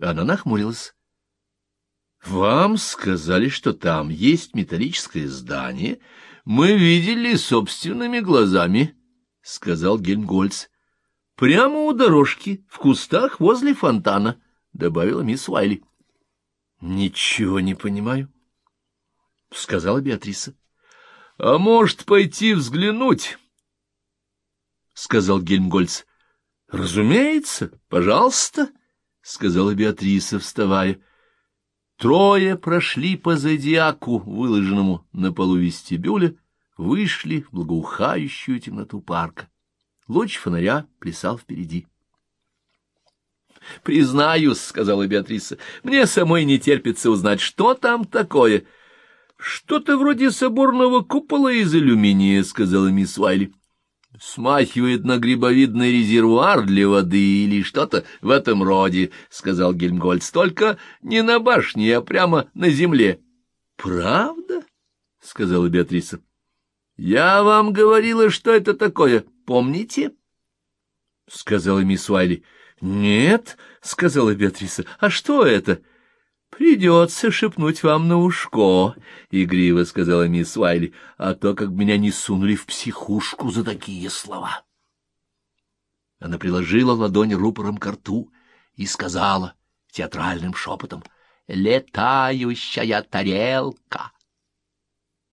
Она нахмурилась. — Вам сказали, что там есть металлическое здание. Мы видели собственными глазами, — сказал Гельмгольц. — Прямо у дорожки, в кустах возле фонтана, — добавила мисс Уайли. — Ничего не понимаю, — сказала Беатриса. — А может, пойти взглянуть? — сказал Гельмгольц. — Разумеется, пожалуйста, — сказала Беатриса, вставая. Трое прошли по зодиаку, выложенному на полу вестибюля, вышли в благоухающую темноту парка. Луч фонаря плясал впереди. — Признаюсь, — сказала Беатриса, — мне самой не терпится узнать, что там такое. — Что-то вроде соборного купола из алюминия, — сказала мисс Уайли. — Смахивает на грибовидный резервуар для воды или что-то в этом роде, — сказал Гельмгольц, — только не на башне, а прямо на земле. — Правда? — сказала Беатриса. — Я вам говорила, что это такое, помните? — сказала мисс Уайли. — Нет, — сказала Беатриса, — а что это? — Придется шепнуть вам на ушко, — игриво сказала мисс Уайли, — а то, как меня не сунули в психушку за такие слова. Она приложила ладонь рупором к рту и сказала театральным шепотом — «Летающая тарелка».